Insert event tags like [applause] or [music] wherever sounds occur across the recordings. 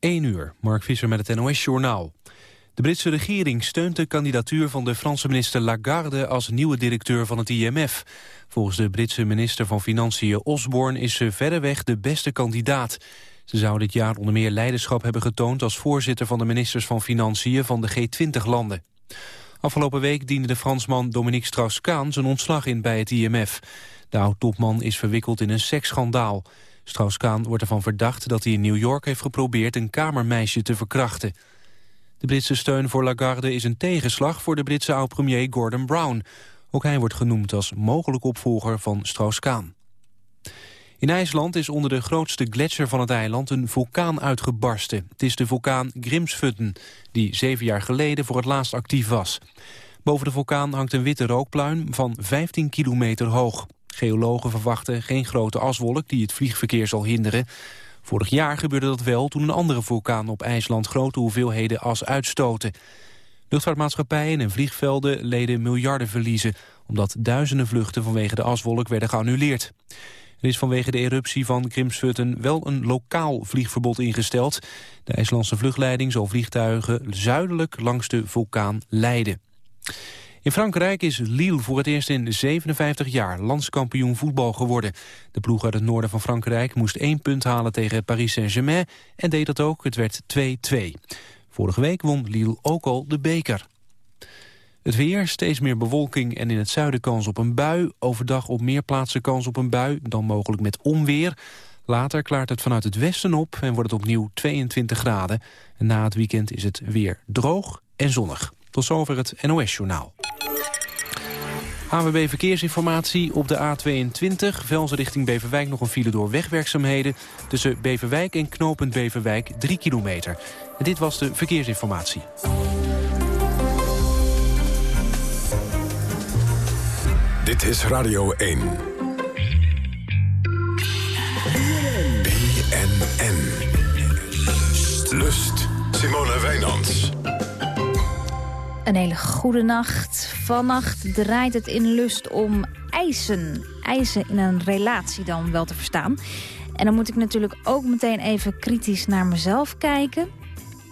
1 uur, Mark Visser met het NOS-journaal. De Britse regering steunt de kandidatuur van de Franse minister Lagarde als nieuwe directeur van het IMF. Volgens de Britse minister van Financiën Osborne is ze verreweg de beste kandidaat. Ze zou dit jaar onder meer leiderschap hebben getoond als voorzitter van de ministers van Financiën van de G20-landen. Afgelopen week diende de Fransman Dominique Strauss-Kaan zijn ontslag in bij het IMF. De oud-topman is verwikkeld in een seksschandaal. Strauss-Kaan wordt ervan verdacht dat hij in New York heeft geprobeerd een kamermeisje te verkrachten. De Britse steun voor Lagarde is een tegenslag voor de Britse oud-premier Gordon Brown. Ook hij wordt genoemd als mogelijk opvolger van Strauss-Kaan. In IJsland is onder de grootste gletsjer van het eiland een vulkaan uitgebarsten. Het is de vulkaan Grimsvötn, die zeven jaar geleden voor het laatst actief was. Boven de vulkaan hangt een witte rookpluim van 15 kilometer hoog. Geologen verwachten geen grote aswolk die het vliegverkeer zal hinderen. Vorig jaar gebeurde dat wel toen een andere vulkaan op IJsland grote hoeveelheden as uitstoten. Luchtvaartmaatschappijen en vliegvelden leden miljarden verliezen... omdat duizenden vluchten vanwege de aswolk werden geannuleerd. Er is vanwege de eruptie van Grimsvötn wel een lokaal vliegverbod ingesteld. De IJslandse vluchtleiding zal vliegtuigen zuidelijk langs de vulkaan leiden. In Frankrijk is Lille voor het eerst in 57 jaar landskampioen voetbal geworden. De ploeg uit het noorden van Frankrijk moest één punt halen tegen Paris Saint-Germain en deed dat ook. Het werd 2-2. Vorige week won Lille ook al de beker. Het weer, steeds meer bewolking en in het zuiden kans op een bui. Overdag op meer plaatsen kans op een bui, dan mogelijk met onweer. Later klaart het vanuit het westen op en wordt het opnieuw 22 graden. En na het weekend is het weer droog en zonnig. Tot het NOS-journaal. AWB Verkeersinformatie op de A22. Velzen richting Beverwijk nog een file door wegwerkzaamheden. Tussen Beverwijk en knooppunt Beverwijk 3 kilometer. En dit was de verkeersinformatie. Dit is Radio 1. Een hele goede nacht. Vannacht draait het in lust om eisen. Eisen in een relatie dan wel te verstaan. En dan moet ik natuurlijk ook meteen even kritisch naar mezelf kijken.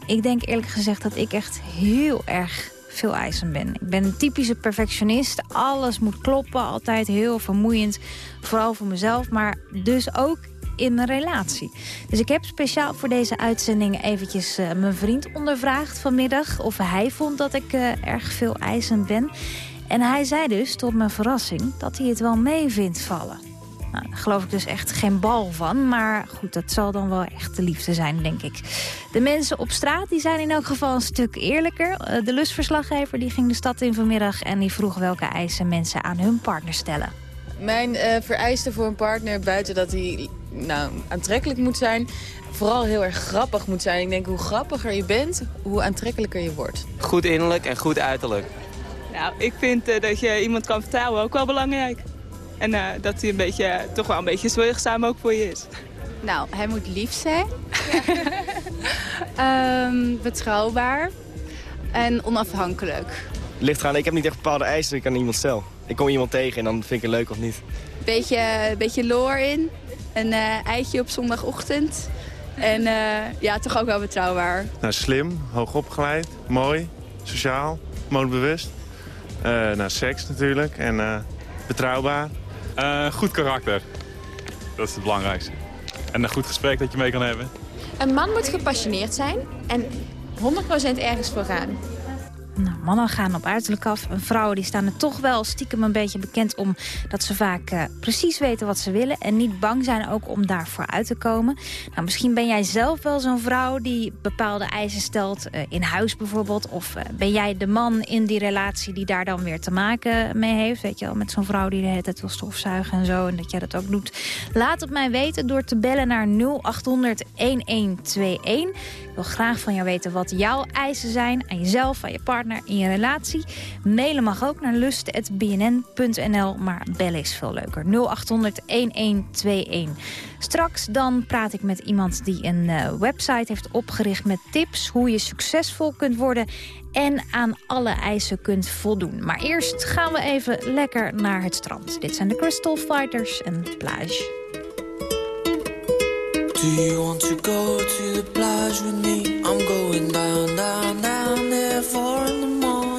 Ik denk eerlijk gezegd dat ik echt heel erg veel eisen ben. Ik ben een typische perfectionist. Alles moet kloppen, altijd heel vermoeiend. Vooral voor mezelf, maar dus ook in een relatie. Dus ik heb speciaal voor deze uitzending eventjes uh, mijn vriend ondervraagd vanmiddag... of hij vond dat ik uh, erg veel eisend ben. En hij zei dus, tot mijn verrassing, dat hij het wel mee vindt vallen. Nou, daar geloof ik dus echt geen bal van. Maar goed, dat zal dan wel echt de liefde zijn, denk ik. De mensen op straat die zijn in elk geval een stuk eerlijker. Uh, de lustverslaggever die ging de stad in vanmiddag... en die vroeg welke eisen mensen aan hun partner stellen. Mijn uh, vereisten voor een partner, buiten dat hij nou, aantrekkelijk moet zijn... vooral heel erg grappig moet zijn. Ik denk, hoe grappiger je bent, hoe aantrekkelijker je wordt. Goed innerlijk en goed uiterlijk. Nou, ik vind uh, dat je iemand kan vertrouwen ook wel belangrijk. En uh, dat hij een beetje, toch wel een beetje zorgzaam ook voor je is. Nou, hij moet lief zijn. um, [laughs] betrouwbaar. En onafhankelijk. Ligt eraan, ik heb niet echt bepaalde eisen ik aan iemand stel. Ik kom iemand tegen en dan vind ik het leuk of niet. Beetje, beetje loor in. Een uh, eitje op zondagochtend. En uh, ja, toch ook wel betrouwbaar. Nou, slim, hoogopgeleid, mooi, sociaal, modebewust. Uh, nou, seks natuurlijk en betrouwbaar. goed karakter. Dat is het belangrijkste. En een goed gesprek dat je mee kan hebben. Een man moet gepassioneerd zijn en 100% ergens voor gaan. Mannen gaan op uiterlijk af. En vrouwen die staan er toch wel stiekem een beetje bekend om... dat ze vaak uh, precies weten wat ze willen... en niet bang zijn ook om daarvoor uit te komen. Nou, misschien ben jij zelf wel zo'n vrouw die bepaalde eisen stelt... Uh, in huis bijvoorbeeld. Of uh, ben jij de man in die relatie die daar dan weer te maken mee heeft. Weet je wel, met zo'n vrouw die de hele wil stofzuigen en zo. En dat jij dat ook doet. Laat het mij weten door te bellen naar 0800 1121. Ik wil graag van jou weten wat jouw eisen zijn aan jezelf, aan je partner, in je relatie. Mailen mag ook naar lust.bnn.nl, maar bellen is veel leuker. 0800-1121. Straks dan praat ik met iemand die een uh, website heeft opgericht met tips... hoe je succesvol kunt worden en aan alle eisen kunt voldoen. Maar eerst gaan we even lekker naar het strand. Dit zijn de Crystal Fighters en Plage. Do you want to go to the plage with me? I'm going down, down, down there. Four in the morning,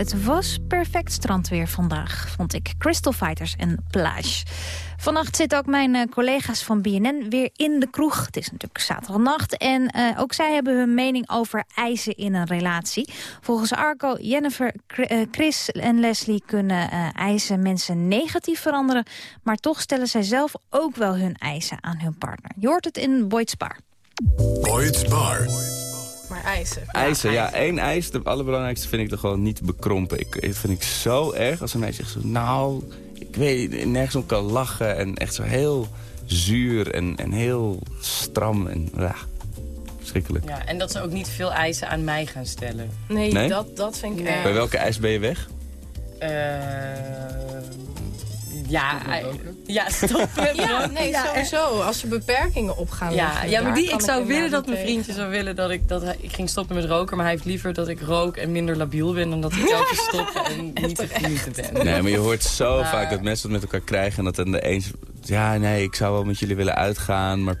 Het was perfect strandweer vandaag, vond ik. Crystal Fighters en Plage. Vannacht zitten ook mijn eh, collega's van BNN weer in de kroeg. Het is natuurlijk zaterdagnacht. En eh, ook zij hebben hun mening over eisen in een relatie. Volgens Arco, Jennifer, eh, Chris en Leslie kunnen eisen mensen negatief veranderen. Maar toch stellen zij zelf ook wel hun eisen aan hun partner. Je hoort het in Boyd's Bar. Boyd's Bar. Maar eisen. Eisen, ja. één eis, de allerbelangrijkste vind ik toch gewoon niet bekrompen. Ik, dat vind ik zo erg als een meisje zegt zo... Nou, ik weet nergens om kan lachen. En echt zo heel zuur en, en heel stram. En ja, verschrikkelijk. Ja, en dat ze ook niet veel eisen aan mij gaan stellen. Nee, Nee? Dat, dat vind ik erg. Bij welke eis ben je weg? Eh, ja, ja, stop met Ja, [laughs] roken. nee, Ja, sowieso. Als er beperkingen op gaan Ja, ja, maar die, ik zou willen dat mijn vriendje zou willen dat ik, dat hij, ik ging stoppen met roken. Maar hij heeft liever dat ik rook en minder labiel ben dan dat ik zelf [laughs] stop en niet te genieten ben. Nee, maar je hoort zo Maar- vaak dat mensen het met elkaar krijgen... en dat dan de een... Ja, nee, ik zou wel met jullie willen uitgaan, maar...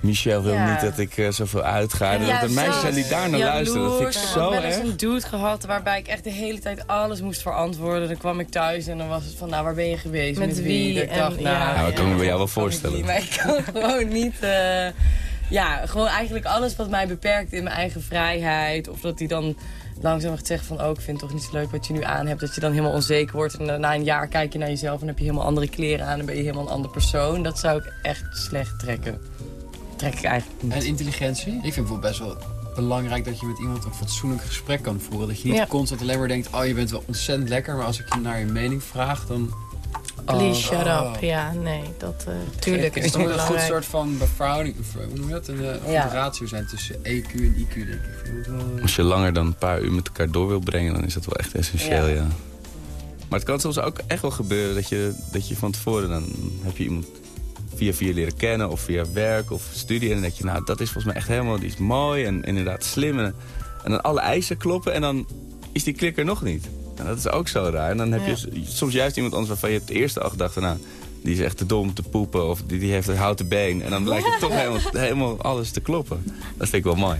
Michel wil Ja. niet dat ik eh, zoveel uitga. En dat de meisjes zijn die daar naar luisteren. Dat vind ik zo heb wel eens erg. een dude gehad waarbij ik echt de hele tijd alles moest verantwoorden. Dan kwam ik thuis en dan was het van, nou, waar ben je geweest? Met wie? Dat ik En- dacht, nou, ja. Nou, dat kan ik me bij jou wel ik voorstellen. maar ik kan [laughs] gewoon niet... eh, Ja, gewoon eigenlijk alles wat mij beperkt in mijn eigen vrijheid. Of dat hij dan langzaam gaat zeggen van... oh, ik vind het toch niet zo leuk wat je nu aan hebt. Dat je dan helemaal onzeker wordt. En na een jaar kijk je naar jezelf en heb je helemaal andere kleren aan... en ben je helemaal een andere persoon. Dat zou ik echt slecht trekken. Trek ik eigenlijk niet. En intelligentie? Ik vind bijvoorbeeld best wel belangrijk dat je met iemand een fatsoenlijk gesprek kan voeren. Dat je niet Ja. constant alleen maar denkt, oh je bent wel ontzettend lekker, maar als ik je naar je mening vraag, dan... Please Oh, shut oh. up. Ja, nee, dat eh tuurlijk Het is moet het een goed soort van beverhouding, of, hoe noem je dat? Een, eh, goed Ja. ratio zijn tussen EQ en IQ, denk ik. Wel, eh, Als je langer dan een paar uur met elkaar door wil brengen, dan is dat wel echt essentieel, Ja. ja. Maar het kan soms ook echt wel gebeuren dat je, dat je van tevoren... dan heb je iemand via via leren kennen of via werk of studie... en dan denk je, nou, dat is volgens mij echt helemaal die is mooi en inderdaad slim. En, en dan alle eisen kloppen en dan is die klik er nog niet. En dat is ook zo raar. En dan heb je soms juist iemand anders waarvan je het eerste al gedacht... nou, die is echt te dom te poepen of die, die heeft een houten been. En dan [laughs] blijkt het toch helemaal, helemaal alles te kloppen. Dat vind ik wel mooi.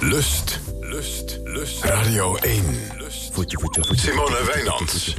Lust, lust, lust. Radio 1. Voetje, voetje, voetje. Simone Wijnands.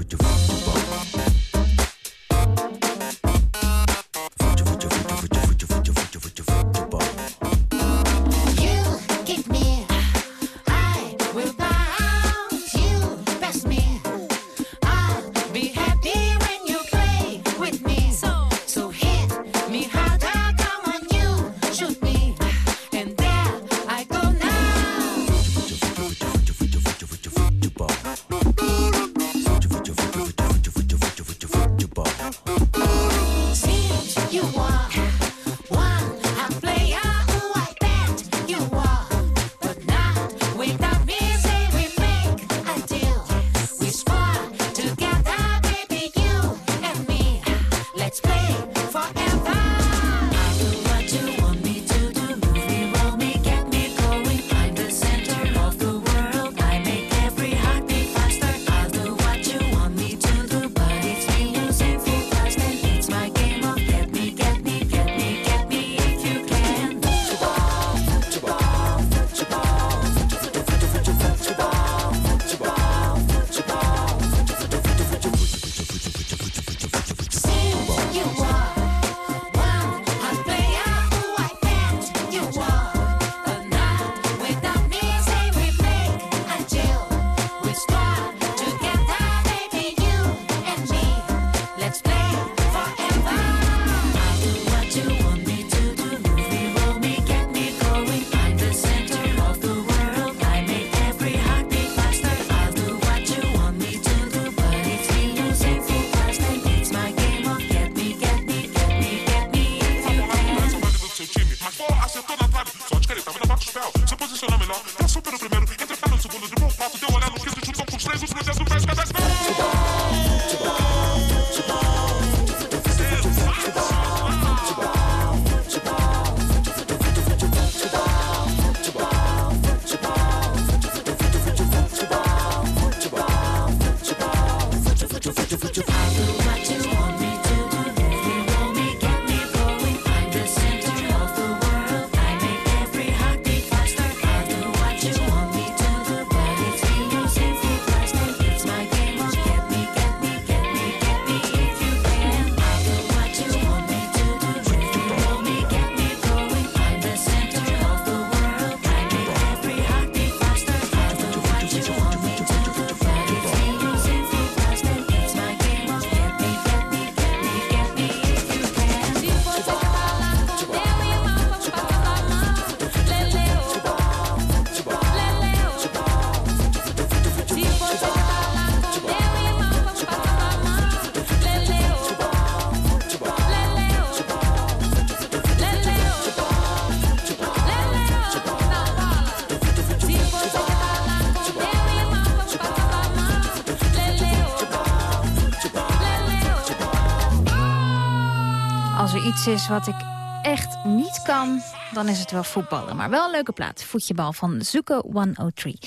Iets is wat ik echt niet kan, dan is het wel voetballen. Maar wel een leuke plaat. Voetjebal van Zoeken 103.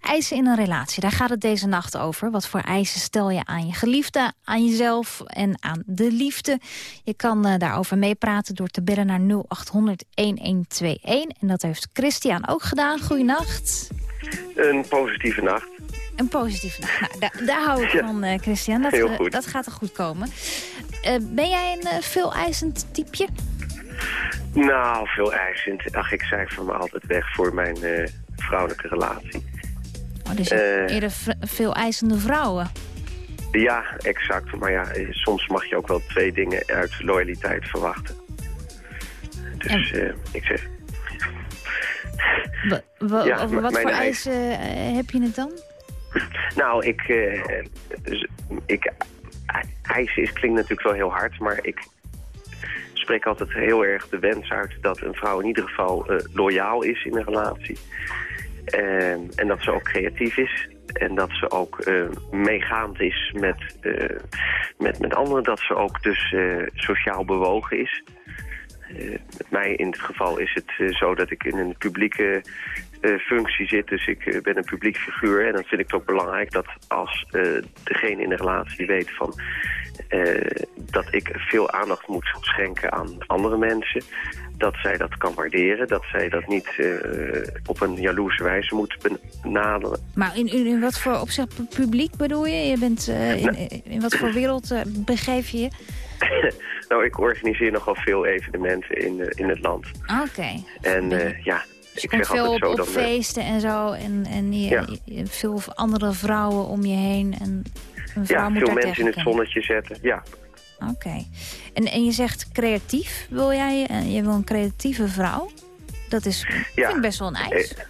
Eisen in een relatie, daar gaat het deze nacht over. Wat voor eisen stel je aan je geliefde, aan jezelf en aan de liefde? Je kan eh, daarover meepraten door te bellen naar 0800 1121. En dat heeft Christian ook gedaan. Goeienacht. Een positieve nacht. Een positieve nacht. Nou, daar, daar hou ik Ja. van, eh, Christian. Dat, Heel eh, dat gaat er goed komen. Eh, ben jij een eh, veel eisend typeje? Nou, veel eisend. Ach, ik cijfer me altijd weg voor mijn eh, vrouwelijke relatie. Oh, dus eerder veel eisende vrouwen. Ja, exact. Maar ja, soms mag je ook wel twee dingen uit loyaliteit verwachten. Dus ik zeg... Wa- wa- Ja, over wat voor eis- eisen heb je het dan? Nou, ik... dus ik eisen is, klinkt natuurlijk wel heel hard, maar ik spreek altijd heel erg de wens uit dat een vrouw in ieder geval eh, loyaal is in een relatie. En, en dat ze ook creatief is. En dat ze ook eh, meegaand is met, eh, met, met anderen. Dat ze ook dus sociaal bewogen is. Met mij in het geval is het zo dat ik in een publieke functie zit. Dus ik eh, ben een publiek figuur. En dan vind ik het ook belangrijk dat als eh, degene in de relatie weet van... eh, dat ik veel aandacht moet schenken aan andere mensen. Dat zij dat kan waarderen. Dat zij dat niet eh, op een jaloerse wijze moet benaderen. Maar in, in, in wat voor opzicht pu- publiek bedoel je? Je bent, eh, in, in wat voor wereld eh, begeef je je? [laughs] nou, ik organiseer nogal veel evenementen in, eh, in het land. Oké. En eh, ja, Dus je ik komt zeg veel altijd op, feesten en zo. En, en je, Ja. je- je- veel andere vrouwen om je heen. En een vrouw ja, moet veel mensen in het zonnetje zetten. Ja. Oké. En, en je zegt creatief. Wil jij, eh, je wil een creatieve vrouw? Dat is Ja. vind ik best wel een eis. Eh,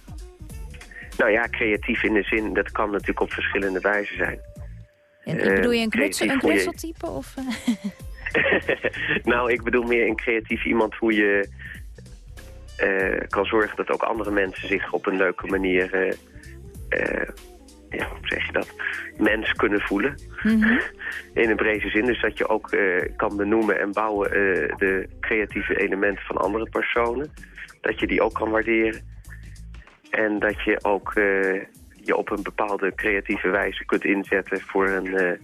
nou ja, creatief in de zin, dat kan natuurlijk op verschillende wijzen zijn. En- eh, bedoel je een, knutsel, een knutseltype? Of, [laughs] [laughs] nou, ik bedoel meer een creatief iemand hoe je eh, kan zorgen dat ook andere mensen zich op een leuke manier, eh, eh, ja, hoe zeg je dat, mens kunnen voelen. Mhm. [laughs] In een brede zin, dus dat je ook kan benoemen en bouwen de creatieve elementen van andere personen. Dat je die ook kan waarderen. En dat je ook je op een bepaalde creatieve wijze kunt inzetten voor een,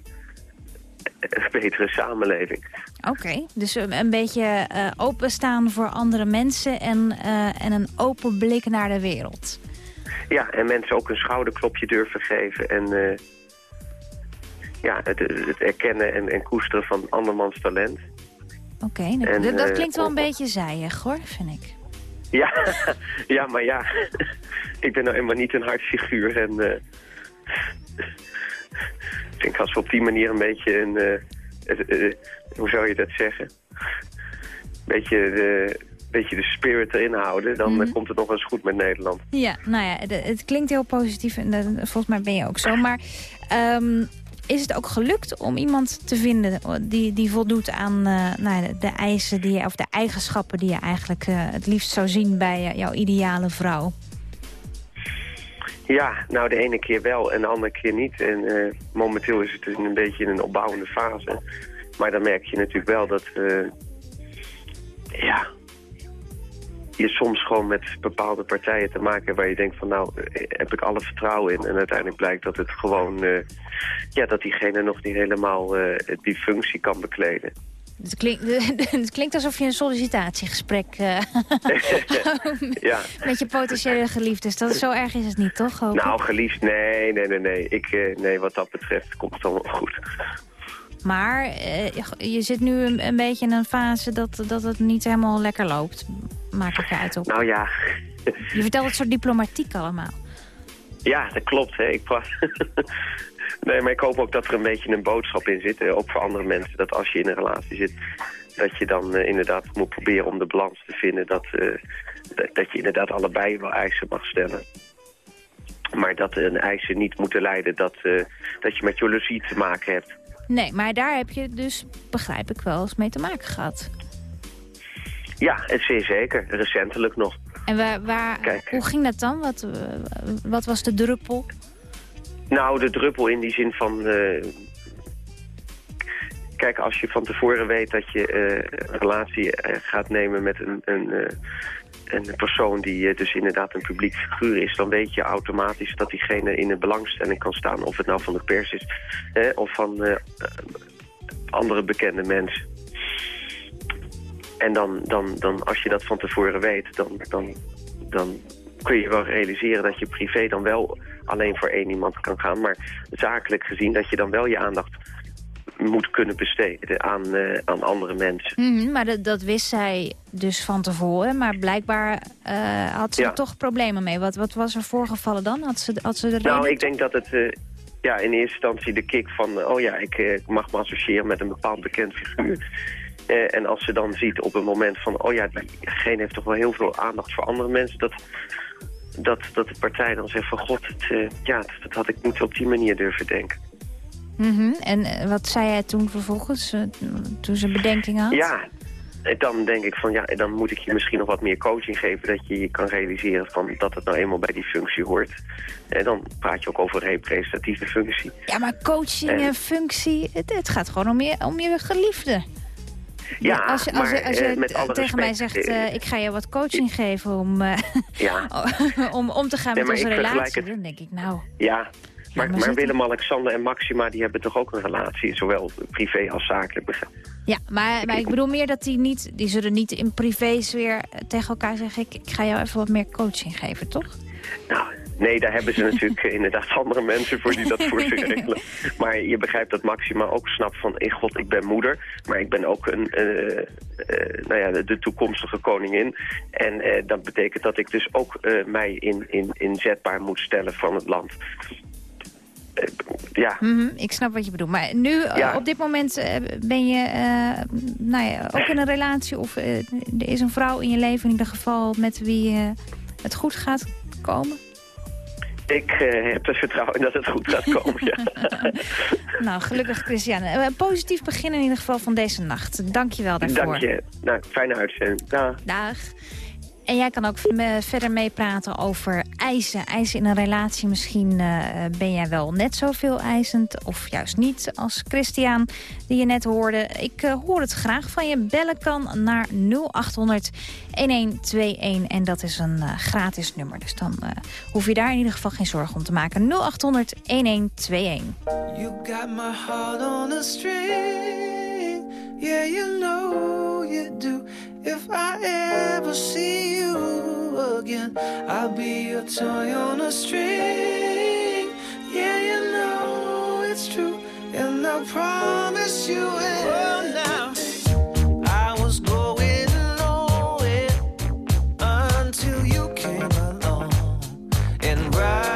een betere samenleving. Oké, dus een, een beetje eh, openstaan voor andere mensen en, eh, en een open blik naar de wereld. Ja, en mensen ook een schouderklopje durven geven en eh, ja, het, het erkennen en, en koesteren van andermans talent. Oké, dat, En, dat- eh, klinkt wel een beetje zijig hoor, vind ik. Ja, [laughs] ja maar ja, [laughs] ik ben nou helemaal niet een hard figuur. En eh, ik denk als we op die manier een beetje een, eh, eh, hoe zou je dat zeggen? Een beetje de, beetje de spirit erin houden, dan Mhm. komt het nog eens goed met Nederland. Ja, nou ja, het, het klinkt heel positief en volgens mij ben je ook zo. Maar ehm, is het ook gelukt om iemand te vinden die, die voldoet aan eh, nou, ja, de eisen die je, of de eigenschappen die je eigenlijk het liefst zou zien bij jouw ideale vrouw? Ja, nou de ene keer wel en de andere keer niet. En eh, momenteel is het dus een beetje in een opbouwende fase. Maar dan merk je natuurlijk wel dat... eh, ja, je soms gewoon met bepaalde partijen te maken hebt waar je denkt van nou, heb ik alle vertrouwen in. En uiteindelijk blijkt dat het gewoon, eh, ja, dat diegene nog niet helemaal die functie kan bekleden. Het klinkt, [laughs] het klinkt alsof je een sollicitatiegesprek eh, [laughs] Ja. [laughs] met je potentiële geliefdes. Dat is zo erg is het niet, toch? Nou, geliefd, nee, nee, nee, nee. Ik, eh, nee, wat dat betreft komt het allemaal goed. Maar eh, je- zit nu een, een beetje in een fase dat, dat het niet helemaal lekker loopt. Maak ik eruit op. Nou ja, Je vertelt het zo diplomatiek allemaal. Ja, dat klopt. Hè. Ik was... [laughs] nee, maar ik hoop ook dat er een beetje een boodschap in zit. ook voor andere mensen. Dat als je in een relatie zit, dat je dan eh, inderdaad moet proberen om de balans te vinden. Dat, eh, dat, dat je inderdaad allebei wel eisen mag stellen. Maar dat een eisen niet moeten leiden dat, eh, dat je met jaloezie te maken hebt. Nee, maar daar heb je dus, begrijp ik wel, eens mee te maken gehad. Ja, het zeer zeker. Recentelijk nog. En waar, waar, Kijk. hoe ging dat dan? Wat, wat was de druppel? Nou, de druppel in die zin van... eh, kijk, als je van tevoren weet dat je eh, een relatie eh, gaat nemen met een, een, een persoon die dus inderdaad een publiek figuur is... dan weet je automatisch dat diegene in een belangstelling kan staan. Of het nou van de pers is of van andere bekende mensen. En dan, dan, dan, als je dat van tevoren weet, dan, dan, dan kun je wel realiseren dat je privé dan wel alleen voor één iemand kan gaan. Maar zakelijk gezien dat je dan wel je aandacht moet kunnen besteden aan, eh, aan andere mensen. Mhm, maar dat, dat wist zij dus van tevoren. Maar blijkbaar eh, had ze Ja. er toch problemen mee. Wat, wat was er voorgevallen dan? Had ze, had ze de reden? Nou, ik denk dat het eh, ja, in eerste instantie de kick van... oh ja, ik eh, mag me associëren met een bepaald bekend figuur. Eh, en als ze dan ziet op een moment van... oh ja, diegene heeft toch wel heel veel aandacht voor andere mensen... dat, dat, dat de partij dan zegt van... god, het, eh, ja, dat, dat had ik niet op die manier durven denken. Mhm, En eh, wat zei hij toen vervolgens, toen ze bedenkingen had? Ja, en dan denk ik van ja, dan moet ik je misschien nog wat meer coaching geven... dat je je kan realiseren van dat het nou eenmaal bij die functie hoort. En dan praat je ook over representatieve functie. Ja, maar coaching En- en functie, het, het gaat gewoon om je, om je geliefde. Ja, als je, als maar, als je eh, tegen mij zegt, eh, eh, ik ga je wat coaching geven om, Ja, [laughs] om om te gaan Nee, met onze relatie, dan denk ik, nou... ja. Maar, maar maar zit- Willem-Alexander en Maxima die hebben toch ook een relatie, zowel privé als zakelijk. Ja, maar, maar ik bedoel meer dat die niet, die zullen niet in privésfeer tegen elkaar zeggen, ik, ik ga jou even wat meer coaching geven, toch? Nou, nee, daar hebben ze natuurlijk eh, inderdaad andere mensen voor die dat voor ze regelen. [laughs] Maar je begrijpt dat Maxima ook snapt van, eh, god, ik ben moeder, maar ik ben ook een, eh, eh, nou ja, de, toekomstige koningin. En dat betekent dat ik dus ook mij in, in, inzetbaar moet stellen van het land. Ja, Mhm, ik snap wat je bedoelt. Maar nu, Ja. op dit moment, ben je nou ja, ook in een relatie... of er is een vrouw in je leven in ieder geval met wie het goed gaat komen? Ik eh, heb er vertrouwen dat het goed gaat komen. ja. [laughs] Nou, gelukkig Christiane. Eh, Een positief begin in ieder geval van deze nacht. Dank je wel daarvoor. Dank je. Nou, fijne uitzending. Dag. Dag. En jij kan ook verder meepraten over eisen. Eisen in een relatie. Misschien eh, ben jij wel net zoveel eisend of juist niet als Christian die je net hoorde. Ik eh, hoor het graag van je. Bellen kan naar 0800 1121 en dat is een eh, gratis nummer. Dus dan hoef je daar in ieder geval geen zorgen om te maken. 0800 1121. You got my heart on a string. Yeah, you know you do. If I ever see you again, I'll be your toy on a string. Yeah, you know it's true. And I promise you it. Oh, now. I was going nowhere until you came along and brightened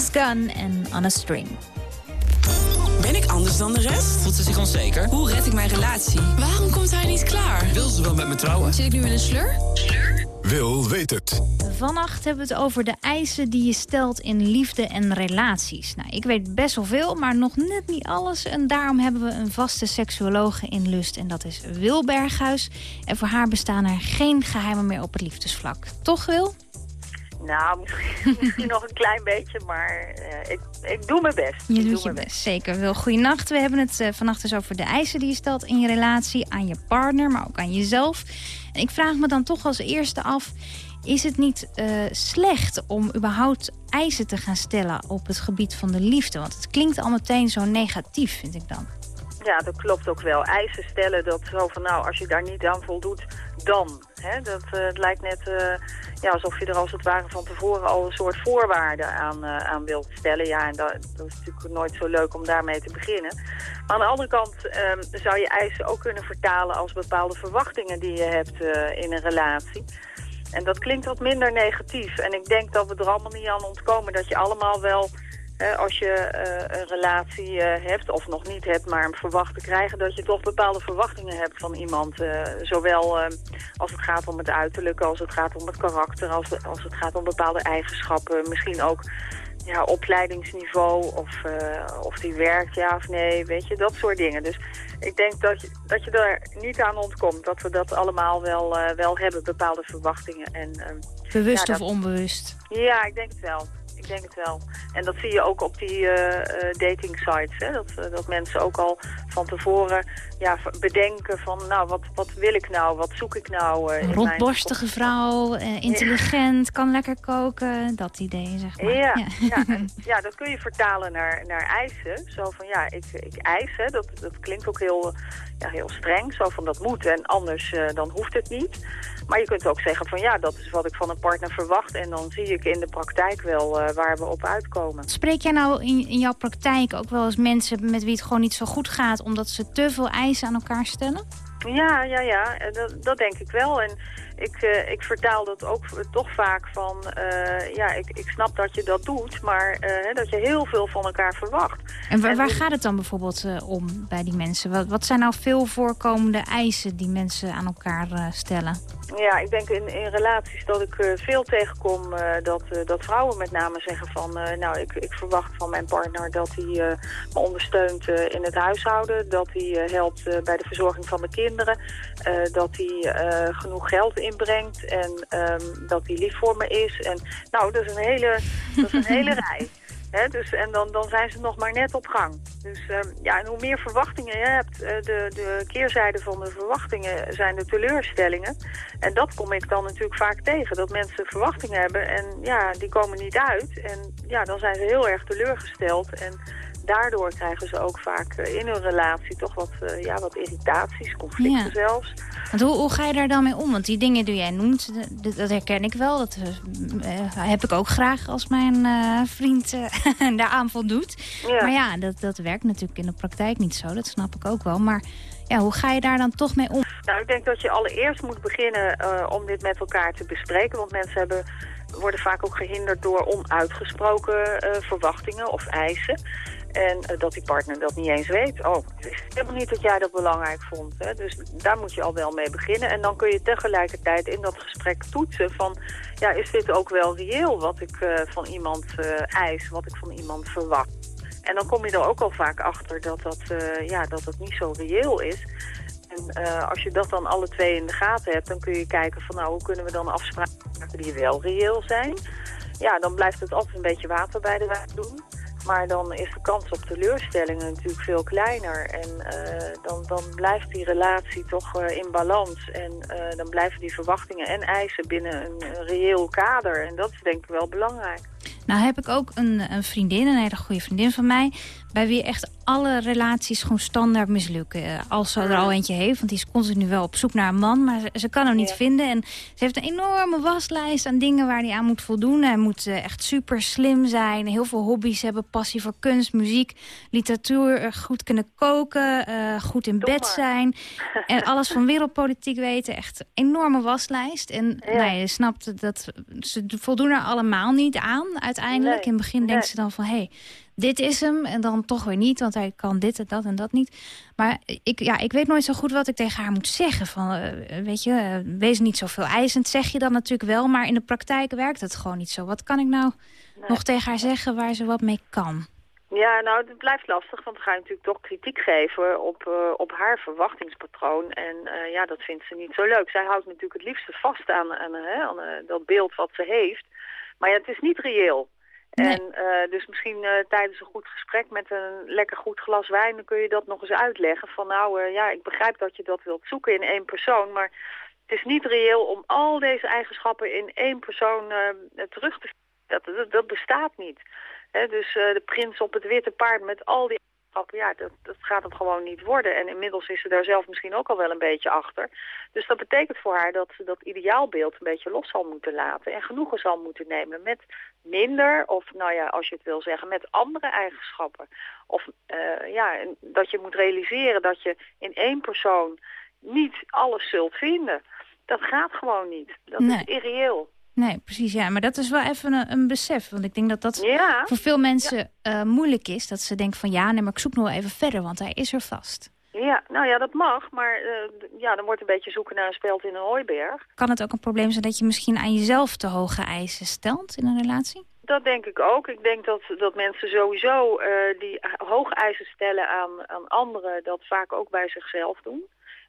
Gun en On a String. Ben ik anders dan de rest? Voelt ze zich onzeker? Hoe red ik mijn relatie? Waarom komt hij niet klaar? Wil ze wel met me trouwen? Zit ik nu in een slur? Wil weet het. Vannacht hebben we het over de eisen die je stelt in liefde en relaties. Nou, ik weet best wel veel, maar nog net niet alles. En daarom hebben we een vaste seksuologe in Lust. En dat is Wil Berghuis. En voor haar bestaan er geen geheimen meer op het liefdesvlak. Toch, Wil? Nou, misschien, [laughs] misschien nog een klein beetje, maar eh, ik, ik doe mijn best. Je ik doet doe je mijn best. Zeker. Wil, goeienacht. We hebben het eh, vannacht dus over de eisen die je stelt in je relatie. Aan je partner, maar ook aan jezelf. En ik vraag me dan toch als eerste af... Is het niet eh, slecht om überhaupt eisen te gaan stellen op het gebied van de liefde? Want het klinkt al meteen zo negatief, vind ik dan. Ja, dat klopt ook wel. Eisen stellen, dat zo van nou, als je daar niet aan voldoet, dan. Hè? Dat eh, het lijkt net eh, ja, alsof je er als het ware van tevoren al een soort voorwaarden aan, eh, aan wilt stellen. Ja, en dat, dat is natuurlijk nooit zo leuk om daarmee te beginnen. Aan de andere kant ehm, zou je eisen ook kunnen vertalen als bepaalde verwachtingen die je hebt in een relatie. En dat klinkt wat minder negatief. En ik denk dat we er allemaal niet aan ontkomen dat je allemaal wel als je eh, een relatie eh, hebt, of nog niet hebt, maar hem verwacht te krijgen, dat je toch bepaalde verwachtingen hebt van iemand. eh, zowel als het gaat om het uiterlijke, als het gaat om het karakter, als, als het gaat om bepaalde eigenschappen. Misschien ook ja, opleidingsniveau, of, of die werkt, ja of nee, weet je, dat soort dingen. Dus ik denk dat je, dat je daar niet aan ontkomt, dat we dat allemaal wel, wel hebben, bepaalde verwachtingen. En, Bewust ja, of onbewust? ja, ik denk het wel. Denk het wel. En dat zie je ook op die eh, dating sites. Hè? Dat, eh, dat mensen ook al van tevoren ja, bedenken van... nou, wat, wat wil ik nou? Wat zoek ik nou? mijn rondborstige vrouw, intelligent, kan lekker koken. Dat idee, zeg maar. Ja, ja. [laughs] en- ja, dat kun je vertalen naar, naar eisen. Zo van, ja, ik, ik eis, hè. Dat, dat klinkt ook heel, ja, heel streng. Zo van, dat moet en anders eh, dan hoeft het niet. Maar je kunt ook zeggen van, ja, dat is wat ik van een partner verwacht. En dan zie ik in de praktijk wel eh, waar we op uitkomen. Spreek jij nou in, in jouw praktijk ook wel eens mensen met wie het gewoon niet zo goed gaat... omdat ze te veel eisen aan elkaar stellen? Ja, ja, ja, eh, dat, dat denk ik wel. En ik, eh, ik vertaal dat ook toch vaak van, eh, ja, ik, ik snap dat je dat doet, maar eh, dat je heel veel van elkaar verwacht. En waar, gaat het dan bijvoorbeeld om bij die mensen? Wat, wat zijn nou veel voorkomende eisen die mensen aan elkaar stellen? Ja, ik denk in, in relaties dat ik veel tegenkom dat, dat vrouwen met name zeggen van... nou, ik, ik verwacht van mijn partner dat hij me ondersteunt in het huishouden. Dat hij helpt bij de verzorging van de kinderen. dat hij genoeg geld inbrengt en ehm, dat hij lief voor me is. En nou, dat is een hele, dat is een [laughs] hele rij. Hè, dus, en dan, dan zijn ze nog maar net op gang. Dus ehm, ja, en hoe meer verwachtingen je hebt, eh, de, de keerzijde van de verwachtingen zijn de teleurstellingen. En dat kom ik dan natuurlijk vaak tegen, dat mensen verwachtingen hebben en ja, die komen niet uit. En ja, dan zijn ze heel erg teleurgesteld en daardoor krijgen ze ook vaak eh, in hun relatie toch wat, eh, ja, wat irritaties, conflicten Ja. zelfs. Want hoe, hoe ga je daar dan mee om? Want die dingen die jij noemt, dat, dat herken ik wel. Dat eh, heb ik ook graag als mijn vriend eh, [laughs] daaraan voldoet. Ja. Maar ja, dat, dat werkt natuurlijk in de praktijk niet zo. Dat snap ik ook wel. Maar ja, hoe ga je daar dan toch mee om? Nou, ik denk dat je allereerst moet beginnen om dit met elkaar te bespreken. Want mensen hebben, worden vaak ook gehinderd door onuitgesproken verwachtingen of eisen. En eh, dat die partner dat niet eens weet. Oh, ik helemaal niet dat jij dat belangrijk vond. Hè? Dus daar moet je al wel mee beginnen. En dan kun je tegelijkertijd in dat gesprek toetsen van... ja, is dit ook wel reëel wat ik eh, van iemand eh, eis, wat ik van iemand verwacht? En dan kom je er ook al vaak achter dat dat, ja, dat het niet zo reëel is. En als je dat dan alle twee in de gaten hebt, dan kun je kijken van nou, hoe kunnen we dan afspraken maken die wel reëel zijn. Ja, dan blijft het altijd een beetje water bij de wijn doen. Maar dan is de kans op teleurstellingen natuurlijk veel kleiner. En eh, dan, dan blijft die relatie toch eh, in balans. En eh, dan blijven die verwachtingen en eisen binnen een, reëel kader. En dat is denk ik wel belangrijk. Nou heb ik ook een, een vriendin, een hele goede vriendin van mij... bij wie echt alle relaties gewoon standaard mislukken. Eh, Als ze er al eentje heeft, want die is continu wel op zoek naar een man... maar ze, ze kan hem niet vinden. En ze heeft een enorme waslijst aan dingen waar hij aan moet voldoen. Hij moet eh, echt super slim zijn, heel veel hobby's hebben... passie voor kunst, muziek, literatuur, eh, goed kunnen koken... goed in bed zijn [laughs] en alles van wereldpolitiek weten. Echt een enorme waslijst. En nou, je snapt dat ze voldoen er allemaal niet aan uiteindelijk. Nee, In het begin denkt ze dan van... Hey, dit is hem en dan toch weer niet, want hij kan dit en dat en dat niet. Maar ik, ja, ik weet nooit zo goed wat ik tegen haar moet zeggen. Van, eh, weet je, eh, wees niet zoveel eisend, zeg je dan natuurlijk wel. Maar in de praktijk werkt het gewoon niet zo. Wat kan ik nou nog tegen haar zeggen waar ze wat mee kan? Ja, nou, het blijft lastig, want dan ga je natuurlijk toch kritiek geven op, eh, op haar verwachtingspatroon. En ja, dat vindt ze niet zo leuk. Zij houdt natuurlijk het liefste vast aan, aan, hè, aan dat beeld wat ze heeft. Maar ja, het is niet reëel. En eh, dus misschien eh, tijdens een goed gesprek met een lekker goed glas wijn... dan kun je dat nog eens uitleggen. Van nou, eh, ja, ik begrijp dat je dat wilt zoeken in één persoon... maar het is niet reëel om al deze eigenschappen in één persoon terug te dat, dat, bestaat niet. Dus de prins op het witte paard met al die ja, dat, dat gaat hem gewoon niet worden. En inmiddels is ze daar zelf misschien ook al wel een beetje achter. Dus dat betekent voor haar dat ze dat ideaalbeeld een beetje los zal moeten laten. En genoegen zal moeten nemen met minder, of nou ja, als je het wil zeggen, met andere eigenschappen. Of eh, ja, dat je moet realiseren dat je in één persoon niet alles zult vinden. Dat gaat gewoon niet. Dat Nee. is irreëel. Nee, precies. Ja, maar dat is wel even een, een besef. Want ik denk dat dat Ja. voor veel mensen eh, moeilijk is. Dat ze denken van ja, nee, maar ik zoek nog wel even verder, want hij is er vast. Ja, nou ja, dat mag, maar eh, ja, dan wordt een beetje zoeken naar een speld in een hooiberg. Kan het ook een probleem zijn dat je misschien aan jezelf te hoge eisen stelt in een relatie? Dat denk ik ook. Ik denk dat, dat mensen sowieso eh, die hoge eisen stellen aan, aan anderen, dat vaak ook bij zichzelf doen.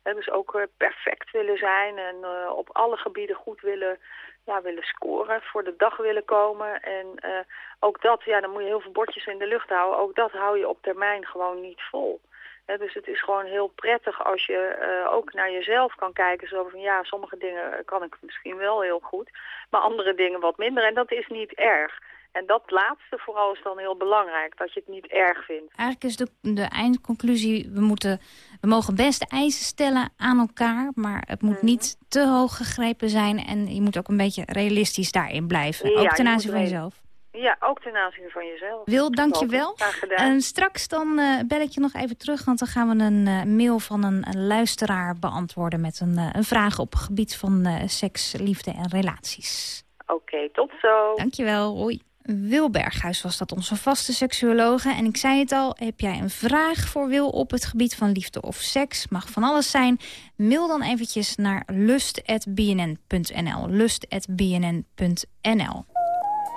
Hè, dus ook perfect willen zijn en op alle gebieden goed willen, ja, willen scoren, voor de dag willen komen. En eh, ook dat, ja, dan moet je heel veel bordjes in de lucht houden. Ook dat hou je op termijn gewoon niet vol. Hè, dus het is gewoon heel prettig als je eh, ook naar jezelf kan kijken. Zo van, ja, sommige dingen kan ik misschien wel heel goed, maar andere dingen wat minder. En dat is niet erg. En dat laatste vooral is dan heel belangrijk, dat je het niet erg vindt. Eigenlijk is de, de eindconclusie, we, moeten, we mogen best eisen stellen aan elkaar... maar het moet Mhm. niet te hoog gegrepen zijn... en je moet ook een beetje realistisch daarin blijven. Ja, ook ten aanzien van jezelf. Ja, ook ten aanzien van jezelf. Wil, dank je wel. Graag gedaan. En straks dan eh, bel ik je nog even terug... want dan gaan we een eh, mail van een, een luisteraar beantwoorden... met een, eh, een vraag op het gebied van seks, liefde en relaties. Oké, tot zo. Dankjewel, hoi. Wil Berghuis was dat onze vaste seksuologe. En ik zei het al, heb jij een vraag voor Wil op het gebied van liefde of seks? Mag van alles zijn. Mail dan eventjes naar lust.bnn.nl. Lust.bnn.nl.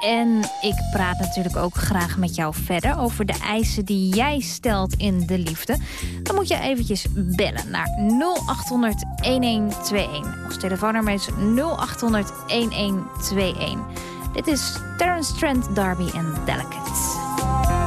En ik praat natuurlijk ook graag met jou verder over de eisen die jij stelt in de liefde. Dan moet je eventjes bellen naar 0800 1121. Ons telefoonnummer is 0800 1121. Dit is Terence Trent D'Arby en Delicate.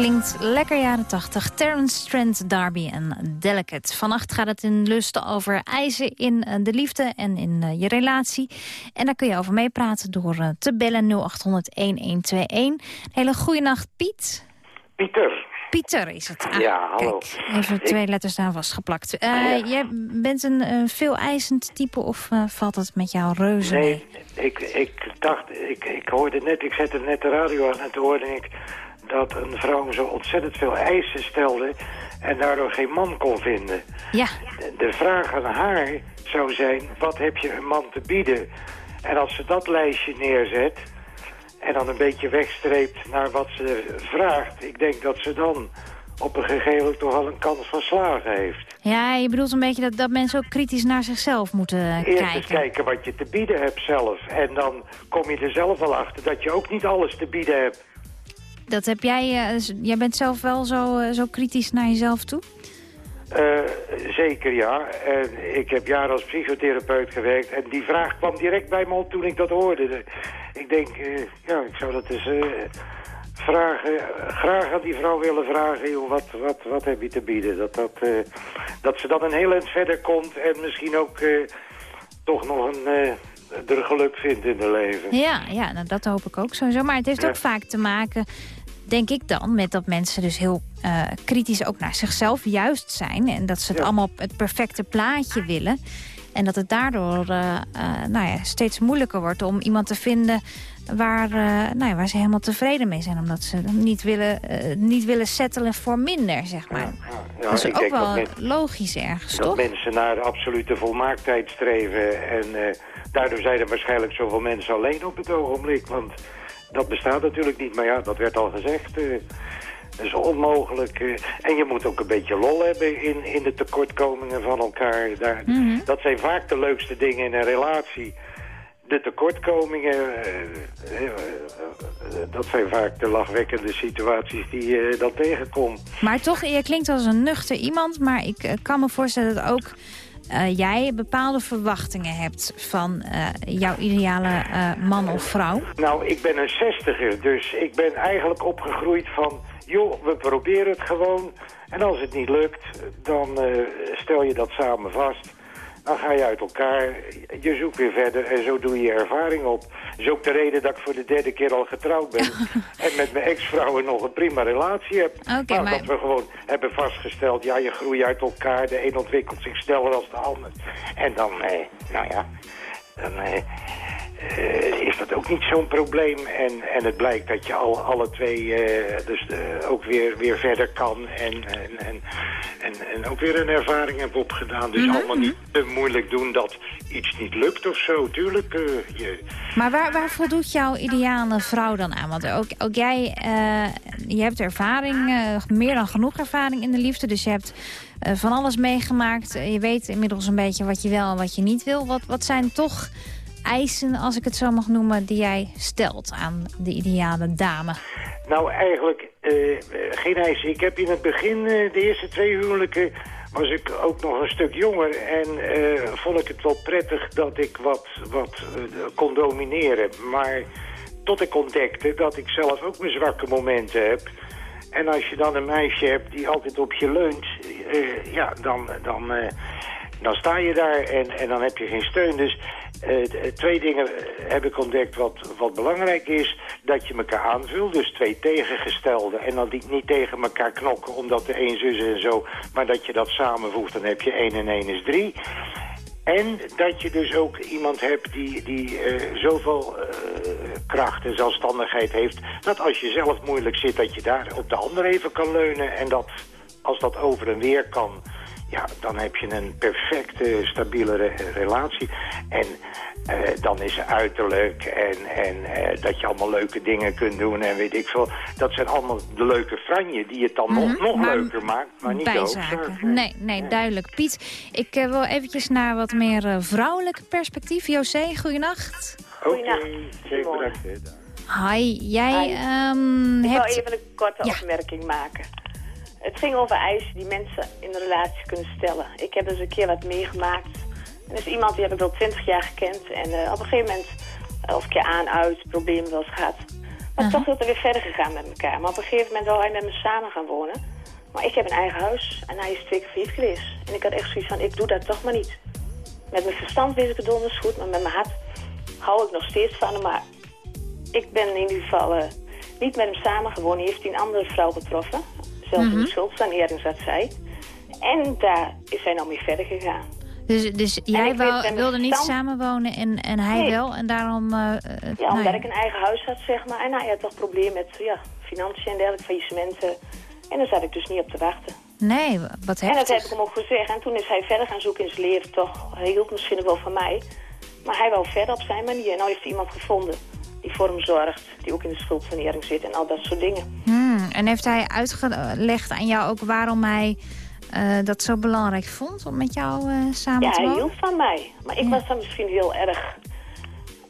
Klinkt lekker jaren 80. Terence Trent D'Arby en Delicate. Vannacht gaat het in lust over eisen in eh, de liefde en in eh, je relatie. En daar kun je over meepraten door eh, te bellen 0800-1121. Hele goede nacht, Piet. Pieter. Pieter is het. Ah, ja, hallo. Kijk, even twee letters daar vastgeplakt. Eh Jij bent een eh, veel eisend type of valt het met jou reuze mee? Nee, ik, ik dacht, ik, ik hoorde net, ik zette net de radio aan en toen hoorde ik dat een vrouw zo ontzettend veel eisen stelde en daardoor geen man kon vinden. Ja. De, vraag aan haar zou zijn, wat heb je een man te bieden? En als ze dat lijstje neerzet en dan een beetje wegstreept naar wat ze vraagt, ik denk dat ze dan op een gegeven moment toch wel een kans van slagen heeft. Ja, je bedoelt een beetje dat, dat mensen ook kritisch naar zichzelf moeten Eerst kijken. eens kijken wat je te bieden hebt zelf. En dan kom je er zelf wel achter dat je ook niet alles te bieden hebt. Dat heb jij, eh, jij bent zelf wel zo, eh, zo kritisch naar jezelf toe? Eh, zeker ja. Ik heb jaren als psychotherapeut gewerkt. En die vraag kwam direct bij me op toen ik dat hoorde. De- Ik denk, ja, ik zou dat eens vragen, graag aan die vrouw willen vragen. Joh, wat, wat, wat heb je te bieden? Dat, dat, dat ze dan een heel eind verder komt en misschien ook toch nog een, er geluk vindt in het leven. Ja, ja nou, dat hoop ik ook sowieso. Maar het heeft Ja. ook vaak te maken, denk ik dan... met dat mensen dus heel eh, kritisch ook naar zichzelf juist zijn. En dat ze het allemaal op het perfecte plaatje willen. En dat het daardoor eh, eh, nou ja, steeds moeilijker wordt om iemand te vinden... Waar, nou ja, waar ze helemaal tevreden mee zijn. Omdat ze niet willen, niet willen settelen voor minder, zeg maar. Ja, dat is ik ook wel dat men- logisch ergens, dat toch? mensen naar absolute volmaaktheid streven. En daardoor zijn er waarschijnlijk zoveel mensen alleen op het ogenblik. Want dat bestaat natuurlijk niet. Maar ja, dat werd al gezegd. eh, dat is onmogelijk. eh. en je moet ook een beetje lol hebben in, in de tekortkomingen van elkaar. Daar, Mhm. Dat zijn vaak de leukste dingen in een relatie. De tekortkomingen, eh, dat zijn vaak de lachwekkende situaties die je dan tegenkomt. Maar toch, je klinkt als een nuchter iemand. Maar ik kan me voorstellen dat ook eh, jij bepaalde verwachtingen hebt... van eh, jouw ideale eh, man of vrouw. Nou, ik ben een zestiger, dus ik ben eigenlijk opgegroeid van... joh, we proberen het gewoon. En als het niet lukt, dan stel je dat samen vast. Dan ga je uit elkaar, je zoekt weer verder en zo doe je ervaring op. Dat is ook de reden dat ik voor de derde keer al getrouwd ben. [laughs] en met mijn ex-vrouwen nog een prima relatie heb. Nou, maar- Dat we gewoon hebben vastgesteld, ja, je groeit uit elkaar. De een ontwikkelt zich sneller dan de ander. En dan, eh, nou ja, dan... eh, eh, is dat ook niet zo'n probleem. En, en het blijkt dat je al alle twee eh, dus, eh, ook weer, weer verder kan. En, en, en, en, en ook weer een ervaring hebt opgedaan. Dus Mhm, allemaal niet te moeilijk doen dat iets niet lukt of zo. Tuurlijk, je, Maar waar, waar voldoet jouw ideale vrouw dan aan? Want ook, ook jij, je hebt ervaring, meer dan genoeg ervaring in de liefde. Dus je hebt van alles meegemaakt. Je weet inmiddels een beetje wat je wel en wat je niet wil. Wat, wat zijn toch eisen, als ik het zo mag noemen, die jij stelt aan de ideale dame? Nou, eigenlijk eh, geen eisen. Ik heb in het begin, eh, de eerste twee huwelijken, was ik ook nog een stuk jonger. En eh, vond ik het wel prettig dat ik wat, wat kon domineren. Maar tot ik ontdekte dat ik zelf ook mijn zwakke momenten heb. En als je dan een meisje hebt die altijd op je leunt, ja, dan, dan, dan sta je daar en, en dan heb je geen steun. Dus eh, t- twee dingen heb ik ontdekt wat, wat belangrijk is. Dat je elkaar aanvult, dus twee tegengestelde. En dan niet, niet tegen elkaar knokken omdat de een zus en zo. Maar dat je dat samenvoegt, dan heb je 1 en 1 is 3. En dat je dus ook iemand hebt die, die eh, zoveel eh, kracht en zelfstandigheid heeft... dat als je zelf moeilijk zit, dat je daar op de ander even kan leunen. En dat als dat over en weer kan, ja, dan heb je een perfecte, stabiele re- relatie. En eh, dan is uiterlijk en, en eh, dat je allemaal leuke dingen kunt doen en weet ik veel. Dat zijn allemaal de leuke franje die het dan nog, Mhm, nog maar leuker maakt, maar niet Bijzaken. Nee, nee, duidelijk. Piet, ik eh, wil eventjes naar wat meer eh, vrouwelijk perspectief. José, zeker bedankt. hè. Hi, jij Hi. ehm, Ik hebt... wil even een korte opmerking maken. Het ging over eisen die mensen in een relatie kunnen stellen. Ik heb eens een keer wat meegemaakt. En is iemand die heb ik al twintig jaar gekend. En eh, op een gegeven moment, eh, of een keer aan, uit, problemen wel eens gehad. Maar Maar toch is het weer verder gegaan met elkaar. Maar op een gegeven moment wou hij met me samen gaan wonen. Maar ik heb een eigen huis en hij is twee keer verliefd geweest. En ik had echt zoiets van, ik doe dat toch maar niet. Met mijn verstand wist ik het donders goed, maar met mijn hart hou ik nog steeds van hem. Maar ik ben in ieder geval eh, niet met hem samen gewoond. Hij heeft een andere vrouw getroffen. Zelfs in Mhm. de schuldsanering zat zij. En daar is hij nou mee verder gegaan. Dus, dus jij wou- wilde niet samenwonen en, en hij Nee. wel. En daarom... eh, eh, Ja, nou omdat ja. ik een eigen huis had, zeg maar. En hij had toch problemen met ja, financiën en dergelijke, faillissementen. En daar zat ik dus niet op te wachten. Nee, wat En dat heb heftig. ik hem ook gezegd. En toen is hij verder gaan zoeken in zijn leven, toch. Hij hield misschien wel van mij. Maar hij wou verder op zijn manier. En nou heeft hij iemand gevonden die voor hem zorgt. Die ook in de schuldsanering zit en al dat soort dingen. Hmm, En heeft hij uitgelegd aan jou ook waarom hij eh, dat zo belangrijk vond om met jou eh, samen Ja, te hij wonen? hield van mij. Maar ik was dan misschien heel erg...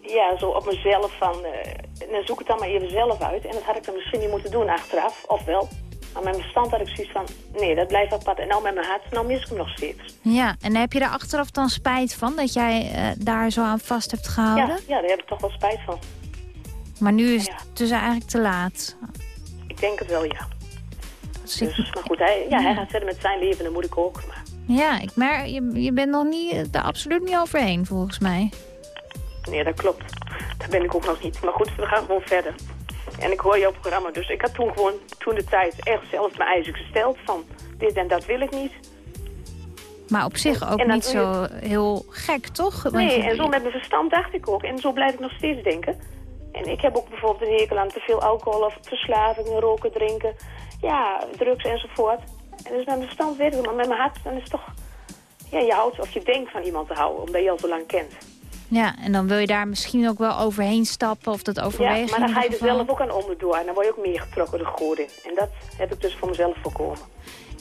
Ja, zo op mezelf van... eh, dan zoek het dan maar even zelf uit. En dat had ik dan misschien niet moeten doen achteraf. Of wel. Maar met mijn verstand had ik zoiets van... Nee, dat blijft apart. En nou met mijn hart, nou mis ik hem nog steeds. Ja, en heb je daar achteraf dan spijt van dat jij daar zo aan vast hebt gehouden? Ja, ja, daar heb ik toch wel spijt van. Maar nu is het dus eigenlijk te laat. Ik denk het wel, ja. Dus Dus, maar goed, hij, ja, hij gaat verder met zijn leven. Dat moet ik ook. Maar Ja, ik merk, je, je bent nog niet, er absoluut niet overheen volgens mij. nee, dat klopt. Daar ben ik ook nog niet. Maar goed, we gaan gewoon verder. En ik hoor je op het programma. Dus ik had toen gewoon, toen de tijd, echt zelf mijn eisen gesteld. Van dit en dat wil ik niet. Maar op zich ook dan niet zo heel gek, toch? Nee, en zo met mijn verstand dacht ik ook. En zo blijf ik nog steeds denken. En ik heb ook bijvoorbeeld een hekel aan te veel alcohol of verslavingen, roken, drinken. Ja, drugs enzovoort. En dus met mijn verstand weet ik maar met mijn hart dan is het toch... Ja, je houdt of je denkt van iemand te houden, omdat je al zo lang kent. Ja, en dan wil je daar misschien ook wel overheen stappen of dat overwegen. Ja, maar dan ga je er zelf ook aan onderdoor. En dan word je ook meegetrokken de goot in. En dat heb ik dus voor mezelf voorkomen.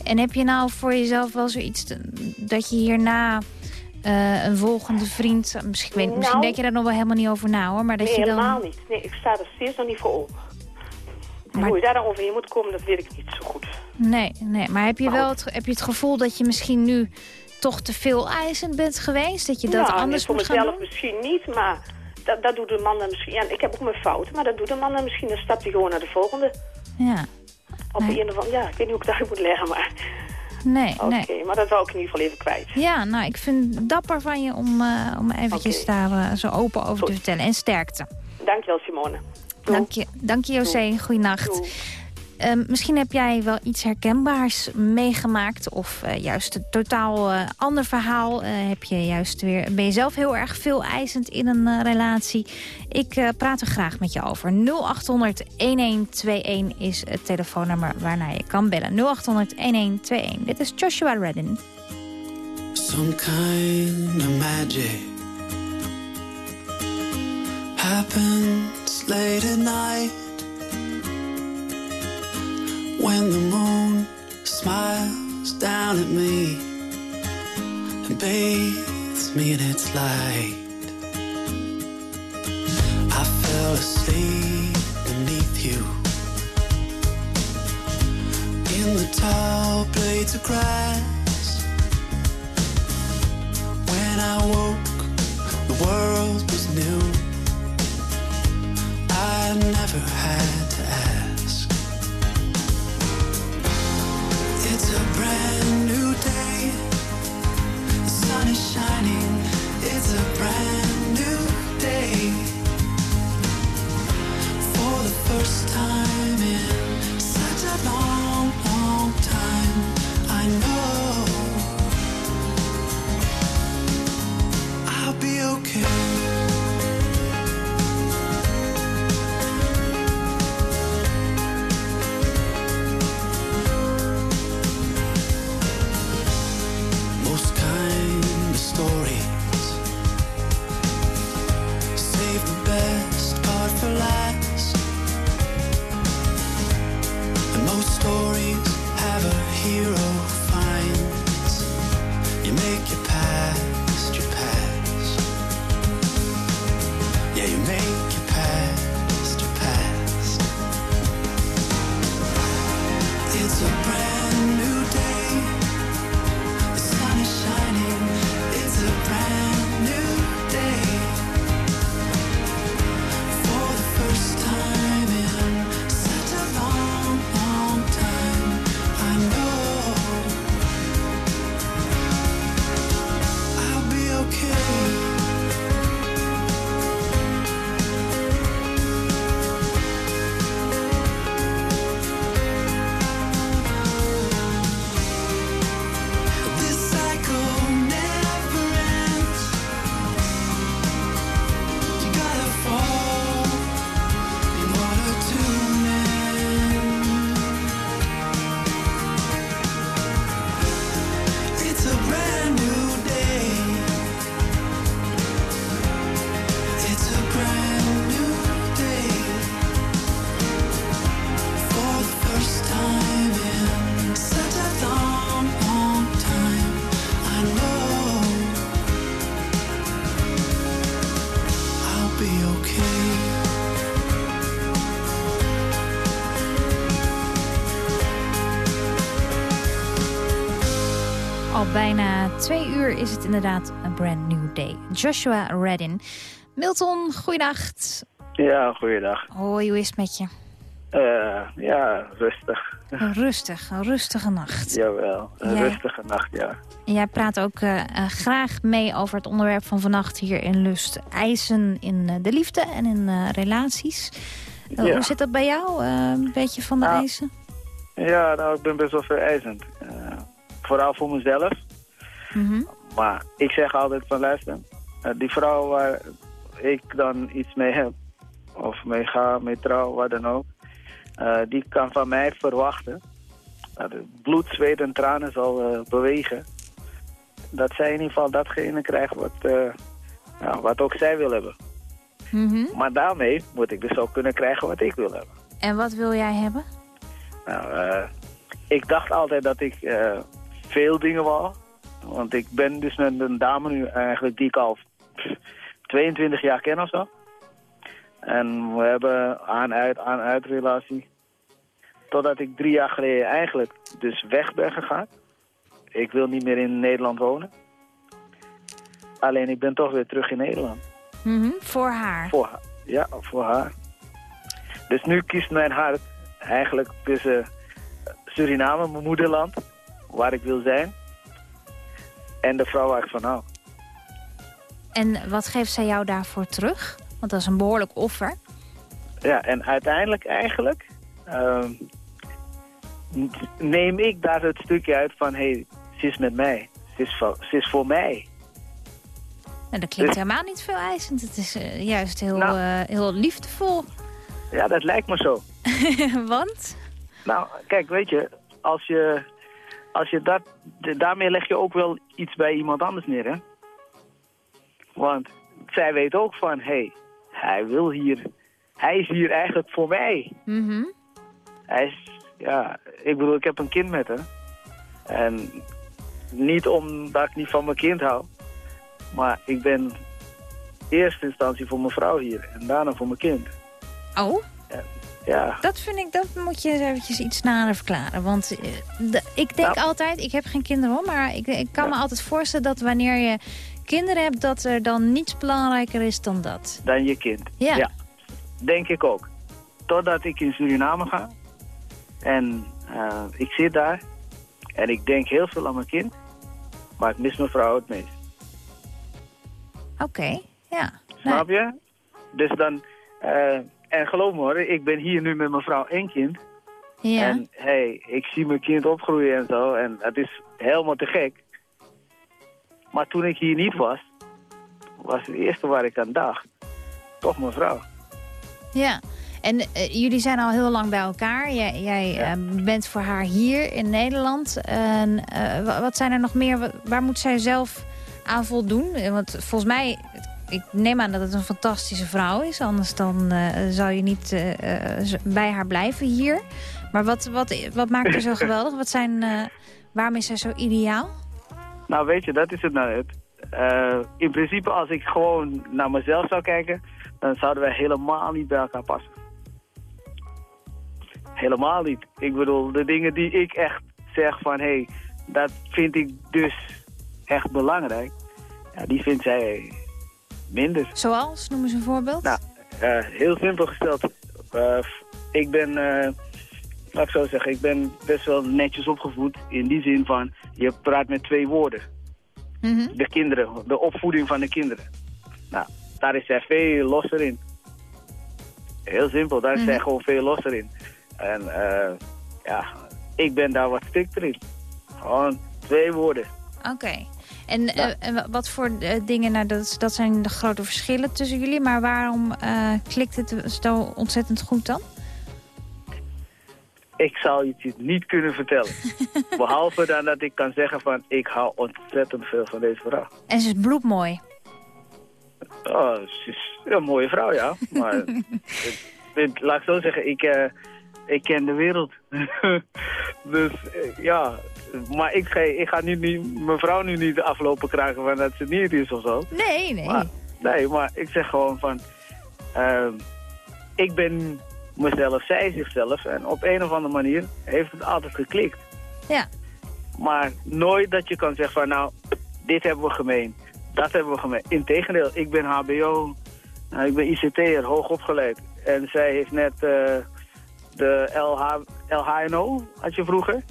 En heb je nou voor jezelf wel zoiets dat je hierna eh, een volgende vriend... Misschien, weet, misschien Nou. denk je daar nog wel helemaal niet over na hoor, maar dat nee, je dan... helemaal niet. Nee, ik sta er steeds nog niet voor open. En Hoe je daar dan overheen moet komen, dat weet ik niet zo goed. Nee, nee, maar heb je wel het, heb je het gevoel dat je misschien nu toch te veel eisend bent geweest? Dat je dat ja, anders voor moet gaan mezelf doen? misschien niet, maar dat, dat doet de man dan misschien... Ja, ik heb ook mijn fouten, maar dat doet de man dan misschien. Dan stapt hij gewoon naar de volgende. Ja, Op de een of andere... Ja, ik weet niet hoe ik het uit moet leggen, maar... nee, Oké, nee. maar dat wou ik in ieder geval even kwijt. Ja, nou, ik vind het dapper van je om, eh, om eventjes daar eh, zo open over te vertellen. En sterkte. Dankjewel, Simone. Dank je, dank je José. Goeienacht. Ehm, misschien heb jij wel iets herkenbaars meegemaakt... of eh, juist een totaal eh, ander verhaal. Eh, heb je juist weer, ben je zelf heel erg veel eisend in een relatie? Ik praat er graag met je over. 0800-1121 is het telefoonnummer waarnaar je kan bellen. 0800-1121. Dit is Joshua Redden. Some kind of magic happens late at night when the moon smiles down at me and bathes me in its light. I fell asleep beneath you in the tall blades of grass. When I woke, the world was new. I never had to ask. It's a brand new day. The sun is shining. Twee uur is het inderdaad een brand new day. Joshua Redin. Milton, goeienacht. Ja, goeiedag. Hoi, hoe is het met je? Eh, ja, rustig. Rustig, een rustige nacht. Jawel, een rustige nacht, ja. Jij praat ook eh, eh, graag mee over het onderwerp van vannacht hier in Lust. Eisen in de liefde en in relaties. Ja. Hoe zit dat bij jou? Een beetje van de Nou, eisen? Ja, nou, ik ben best wel vereisend. Vooral voor mezelf. Mhm. Maar ik zeg altijd van, luister, eh, die vrouw waar ik dan iets mee heb, of mee ga, mee trouw, wat dan ook, eh, die kan van mij verwachten, dat het bloed, zweet en tranen zal eh, bewegen, dat zij in ieder geval datgene krijgt wat, wat ook zij wil hebben. Mhm. Maar daarmee moet ik dus ook kunnen krijgen wat ik wil hebben. En wat wil jij hebben? Nou, ik dacht altijd dat ik veel dingen wou. Want ik ben dus met een dame nu eigenlijk die ik al pff, 22 jaar ken of zo. En we hebben aan-uit, aan-uit relatie. Totdat ik drie jaar geleden eigenlijk dus weg ben gegaan. Ik wil niet meer in Nederland wonen. Alleen ik ben toch weer terug in Nederland. Mhm, Voor haar. Voor haar. Ja, voor haar. Dus nu kiest mijn hart eigenlijk tussen Suriname, mijn moederland, waar ik wil zijn, en de vrouw ik van hou. En wat geeft zij jou daarvoor terug? Want dat is een behoorlijk offer. Ja, en uiteindelijk eigenlijk ehm, neem ik daar het stukje uit van, hé, hey, ze is met mij. Ze is, voor, ze is voor mij. En dat klinkt Dus- helemaal niet veel eisend. Het is eh, juist heel, Nou. eh, heel liefdevol. Ja, dat lijkt me zo. [laughs] Want? Nou, kijk, weet je, als je, als je dat, daarmee leg je ook wel iets bij iemand anders neer, hè? Want zij weet ook van, hé, hey, hij wil hier, hij is hier eigenlijk voor mij. Mhm. Hij is, ja, ik bedoel, ik heb een kind met haar. En niet omdat ik niet van mijn kind hou, maar ik ben in eerste instantie voor mijn vrouw hier en daarna voor mijn kind. Oh? Ja, Dat vind ik, dat moet je eens eventjes iets nader verklaren. Want eh, ik denk Nou. altijd, ik heb geen kinderen hoor, maar ik, ik kan me altijd voorstellen dat wanneer je kinderen hebt, dat er dan niets belangrijker is dan dat. dan je kind. Ja. denk ik ook. Totdat ik in Suriname ga. En eh, ik zit daar. En ik denk heel veel aan mijn kind. Maar ik mis mijn vrouw het meest. Oké, ja. Snap je? Dus dan... eh, en geloof me hoor, ik ben hier nu met mijn vrouw en kind. Ja. En hey, ik zie mijn kind opgroeien en zo. En het is helemaal te gek. Maar toen ik hier niet was, was het eerste waar ik aan dacht. Toch mijn vrouw. Ja, en eh, jullie zijn al heel lang bij elkaar. Jij, jij eh, bent voor haar hier in Nederland. En, eh, wa- wat zijn er nog meer? Wa- Waar moet zij zelf aan voldoen? Want volgens mij, ik neem aan dat het een fantastische vrouw is. Anders dan eh, zou je niet eh, eh, bij haar blijven hier. Maar wat, wat, wat maakt haar zo [laughs] geweldig? Wat zijn, waarom is zij zo ideaal? Nou, weet je, dat is het nou in principe, als ik gewoon naar mezelf zou kijken, dan zouden wij helemaal niet bij elkaar passen. Helemaal niet. Ik bedoel, de dingen die ik echt zeg van, hé, hey, dat vind ik dus echt belangrijk. Ja, die vindt zij minder. Zoals? Noem eens een voorbeeld. Nou, eh, heel simpel gesteld. Eh, ik ben, eh, laat ik zo zeggen, ik ben best wel netjes opgevoed. In die zin van, je praat met twee woorden. Mhm. De kinderen, de opvoeding van de kinderen. Nou, daar is zij veel losser in. Heel simpel, daar is zij gewoon veel losser in. En eh, ja, ik ben daar wat strikter in. Gewoon twee woorden. Oké. En, eh, wat voor eh, dingen, nou, dat, dat zijn de grote verschillen tussen jullie. Maar waarom eh, klikt het zo ontzettend goed dan? Ik zou je het niet kunnen vertellen. [laughs] Behalve dan dat ik kan zeggen van, ik hou ontzettend veel van deze vrouw. En ze is bloedmooi. Oh, ze is een mooie vrouw, ja. Maar [laughs] het- het- laat ik zo zeggen, ik, ik ken de wereld. [laughs] dus ja, maar ik ga, ik ga nu niet, mijn vrouw nu niet aflopen krijgen van dat ze niet is of zo. Nee, nee. Maar, nee, maar ik zeg gewoon van, ehm, ik ben mezelf, zij zichzelf. En op een of andere manier heeft het altijd geklikt. Ja. Maar nooit dat je kan zeggen van nou, dit hebben we gemeen. Dat hebben we gemeen. Integendeel, ik ben hbo, nou, ik ben ICT'er, hoog opgeleid. En zij heeft net eh, de LH, LHNO, had je vroeger.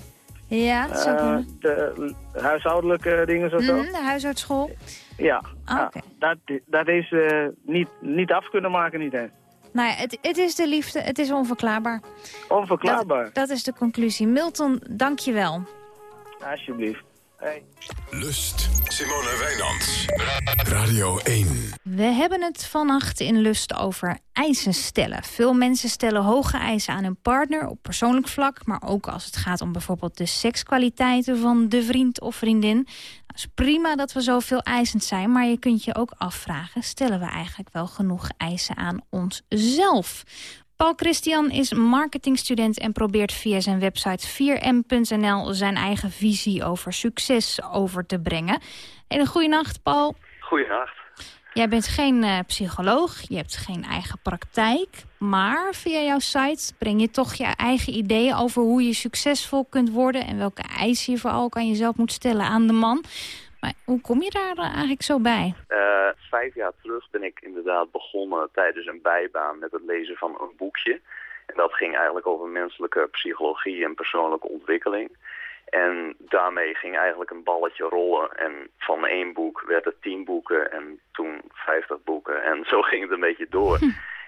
Ja, dat zou Eh, de huishoudelijke dingen zo. zo. Mhm, de huisartsschool. Ja, Ah, ja. dat, dat heeft ze niet, niet af kunnen maken, niet hè. Nou ja, het, het is de liefde, het is onverklaarbaar. Onverklaarbaar. Dat, dat is de conclusie. Milton, dank je wel. Alsjeblieft. Hey. Lust. Simone Wijnands. Radio 1. We hebben het vannacht in Lust over eisen stellen. Veel mensen stellen hoge eisen aan hun partner op persoonlijk vlak... maar ook als het gaat om bijvoorbeeld de sekskwaliteiten van de vriend of vriendin. Nou, het is prima dat we zoveel eisend zijn, maar je kunt je ook afvragen... stellen we eigenlijk wel genoeg eisen aan onszelf? Paul Christian is marketingstudent en probeert via zijn website 4m.nl... zijn eigen visie over succes over te brengen. En een goede nacht, Paul. Goedenacht. Jij bent geen eh, psycholoog, je hebt geen eigen praktijk... maar via jouw site breng je toch je eigen ideeën over hoe je succesvol kunt worden... en welke eisen je vooral aan jezelf moet stellen aan de man. Maar hoe kom je daar eh, eigenlijk zo bij? Eh, vijf jaar terug ben ik inderdaad begonnen tijdens een bijbaan met het lezen van een boekje. En dat ging eigenlijk over menselijke psychologie en persoonlijke ontwikkeling. En daarmee ging eigenlijk een balletje rollen. En van één boek werd het tien boeken en toen vijftig boeken. En zo ging het een beetje door.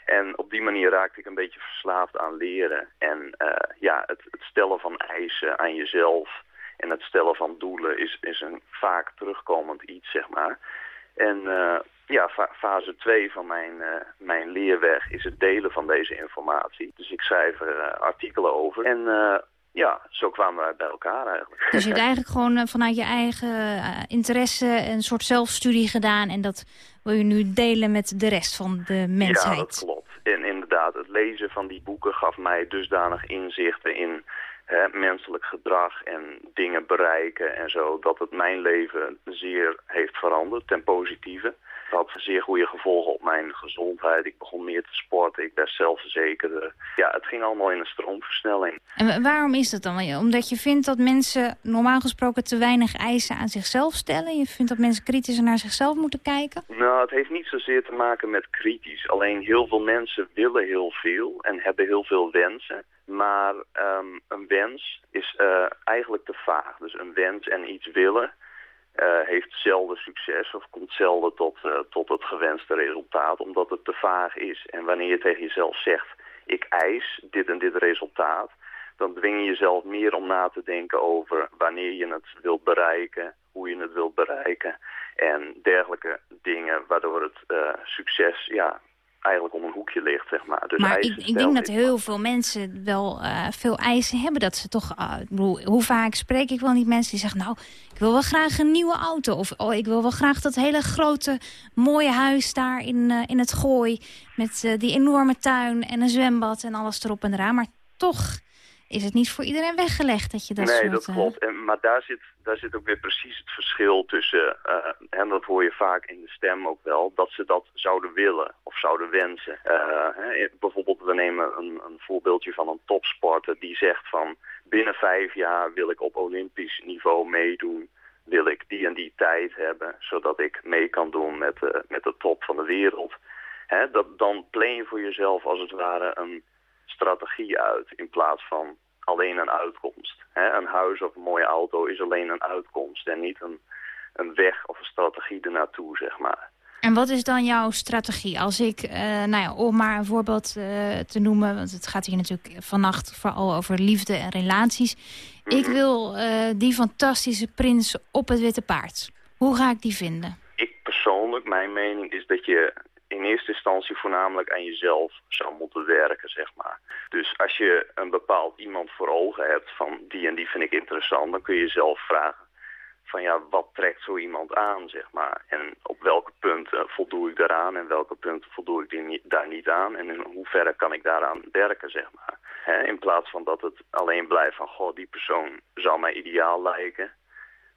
En op die manier raakte ik een beetje verslaafd aan leren. En eh, ja, het, het stellen van eisen aan jezelf en het stellen van doelen is, is een vaak terugkomend iets, zeg maar. En eh, ja, fa- fase 2 van mijn, eh, mijn leerweg is het delen van deze informatie. Dus ik schrijf er eh, artikelen over. En ja, zo kwamen wij bij elkaar eigenlijk. Dus je hebt eigenlijk gewoon vanuit je eigen interesse een soort zelfstudie gedaan... en dat wil je nu delen met de rest van de mensheid. Ja, dat klopt. En inderdaad, het lezen van die boeken gaf mij dusdanig inzichten in menselijk gedrag en dingen bereiken en zo, dat het mijn leven zeer heeft veranderd ten positieve. Het had zeer goede gevolgen op mijn gezondheid. Ik begon meer te sporten, ik werd zelfverzekerder. Ja, het ging allemaal in een stroomversnelling. En wa- waarom is dat dan? Omdat je vindt dat mensen normaal gesproken te weinig eisen aan zichzelf stellen? Je vindt dat mensen kritischer naar zichzelf moeten kijken? Nou, het heeft niet zozeer te maken met kritisch. Alleen heel veel mensen willen heel veel en hebben heel veel wensen. Maar ehm, een wens is eh, eigenlijk te vaag. Dus een wens en iets willen eh, heeft zelden succes of komt zelden tot, eh, tot het gewenste resultaat. Omdat het te vaag is. En wanneer je tegen jezelf zegt, ik eis dit en dit resultaat. Dan dwing je jezelf meer om na te denken over wanneer je het wilt bereiken, hoe je het wilt bereiken en dergelijke dingen, waardoor het succes ja, eigenlijk om een hoekje ligt, zeg maar. Dus maar ik, ik denk dat heel veel mensen wel eh, veel eisen hebben. Dat ze toch, ik bedoel, hoe vaak spreek ik wel niet mensen die zeggen... nou, ik wil wel graag een nieuwe auto. Of oh, ik wil wel graag dat hele grote, mooie huis daar in, eh, in het gooi... met die enorme tuin en een zwembad en alles erop en eraan. Maar toch is het niet voor iedereen weggelegd dat je dat nee, soort... dat eh, klopt. En, maar daar zit, daar zit ook weer precies het verschil tussen, eh, en dat hoor je vaak in de stem ook wel, dat ze dat zouden willen of zouden wensen. Eh, bijvoorbeeld, we nemen een, een voorbeeldje van een topsporter die zegt van, binnen vijf jaar wil ik op olympisch niveau meedoen, wil ik die en die tijd hebben, zodat ik mee kan doen met, de met de top van de wereld. Hè, dat, dan plan je voor jezelf als het ware een strategie uit in plaats van alleen een uitkomst. Een huis of een mooie auto is alleen een uitkomst en niet een, een weg of een strategie ernaartoe, zeg maar. En wat is dan jouw strategie? Als ik, eh, nou ja, om maar een voorbeeld eh, te noemen... want het gaat hier natuurlijk vannacht vooral over liefde en relaties. Ik wil eh, die fantastische prins op het witte paard. Hoe ga ik die vinden? Ik persoonlijk, mijn mening is dat je in eerste instantie voornamelijk aan jezelf zou moeten werken, zeg maar. Dus als je een bepaald iemand voor ogen hebt van die en die vind ik interessant, dan kun je jezelf vragen van ja, wat trekt zo iemand aan, zeg maar. En op welke punten voldoe ik daaraan en welke punten voldoe ik die daar niet aan. En in hoeverre kan ik daaraan werken, zeg maar. In plaats van dat het alleen blijft van, goh, die persoon zou mij ideaal lijken.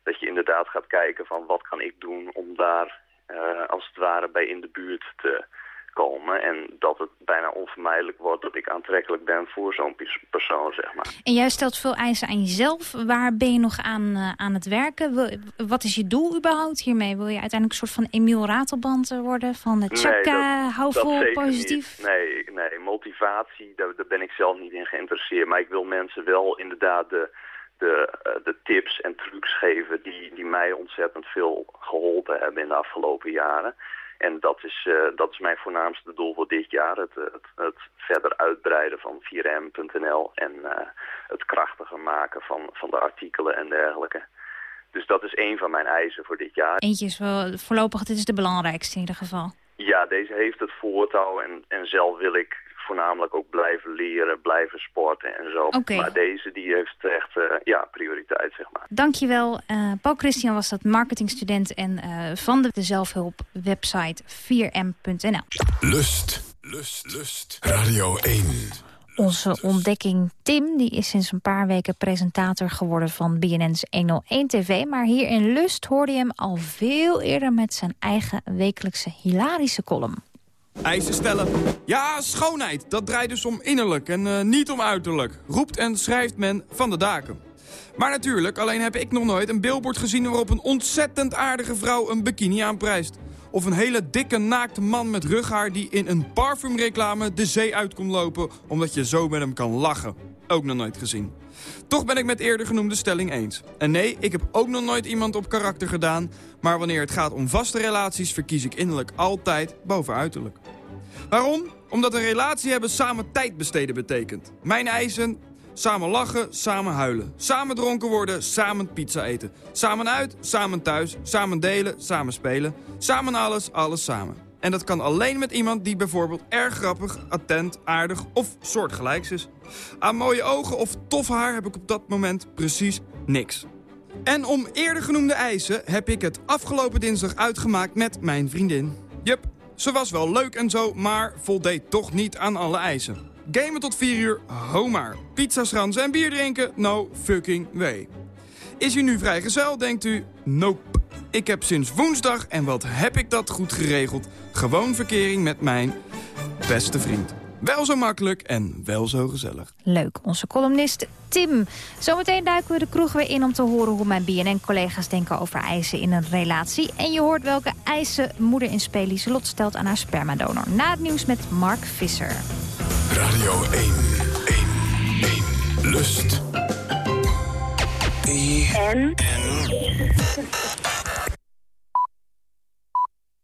Dat je inderdaad gaat kijken van wat kan ik doen om daar als het ware bij in de buurt te, komen. En dat het bijna onvermijdelijk wordt dat ik aantrekkelijk ben voor zo'n pers- persoon, zeg maar. En jij stelt veel eisen aan jezelf. Waar ben je nog aan, eh, aan het werken? Wat is je doel überhaupt hiermee? Wil je uiteindelijk een soort van Emiel Ratelband eh, worden? Van de tjaka, hou dat vol, positief? niet. Nee, nee, motivatie, daar, daar ben ik zelf niet in geïnteresseerd. Maar ik wil mensen wel inderdaad de, de, eh, de tips en trucs geven die, die mij ontzettend veel geholpen hebben in de afgelopen jaren. En dat is, eh, dat is mijn voornaamste doel voor dit jaar. Het, het, het verder uitbreiden van 4m.nl en eh, het krachtiger maken van, van de artikelen en dergelijke. Dus dat is een van mijn eisen voor dit jaar. Eentje is wel voorlopig, dit is de belangrijkste in ieder geval. Ja, deze heeft het voortouw en, en zelf wil ik voornamelijk ook blijven leren, blijven sporten en zo. Maar deze die heeft echt eh, ja, prioriteit, zeg maar. Dankjewel. eh Paul Christian was dat marketingstudent en eh, van de, de zelfhulpwebsite 4m.nl. Lust, lust, lust. Radio 1. Onze ontdekking Tim die is sinds een paar weken presentator geworden van BNN's 101 TV. Maar hier in Lust hoorde je hem al veel eerder met zijn eigen wekelijkse hilarische column. Eisen stellen. Ja, schoonheid, dat draait dus om innerlijk en eh, niet om uiterlijk. Roept en schrijft men van de daken. Maar natuurlijk, alleen heb ik nog nooit een billboard gezien... waarop een ontzettend aardige vrouw een bikini aanprijst. Of een hele dikke naakte man met rughaar... die in een parfumreclame de zee uit komt lopen... omdat je zo met hem kan lachen. Ook nog nooit gezien. Toch ben ik met eerder genoemde stelling eens. En nee, ik heb ook nog nooit iemand op karakter gedaan... maar wanneer het gaat om vaste relaties... verkies ik innerlijk altijd boven uiterlijk. Waarom? Omdat een relatie hebben samen tijd besteden betekent. Mijn eisen, samen lachen, samen huilen. Samen dronken worden, samen pizza eten. Samen uit, samen thuis, samen delen, samen spelen. Samen alles, alles samen. En dat kan alleen met iemand die bijvoorbeeld erg grappig, attent, aardig of soortgelijks is. Aan mooie ogen of tof haar heb ik op dat moment precies niks. En om eerder genoemde eisen heb ik het afgelopen dinsdag uitgemaakt met mijn vriendin. Jup, ze was wel leuk en zo, maar voldeed toch niet aan alle eisen. Gamen tot 4 uur, ho maar. Pizza schransen en bier drinken, no fucking way. Is u nu vrijgezel, denkt u? Nope. Ik heb sinds woensdag, en wat heb ik dat goed geregeld... gewoon verkering met mijn beste vriend. Wel zo makkelijk en wel zo gezellig. Leuk, onze columnist Tim. Zometeen duiken we de kroeg weer in om te horen hoe mijn BNN-collega's denken over eisen in een relatie. En je hoort welke eisen moeder in spe Lieselot stelt aan haar spermadonor. Na het nieuws met Mark Visser. Radio 1, 1, 1. Lust. En?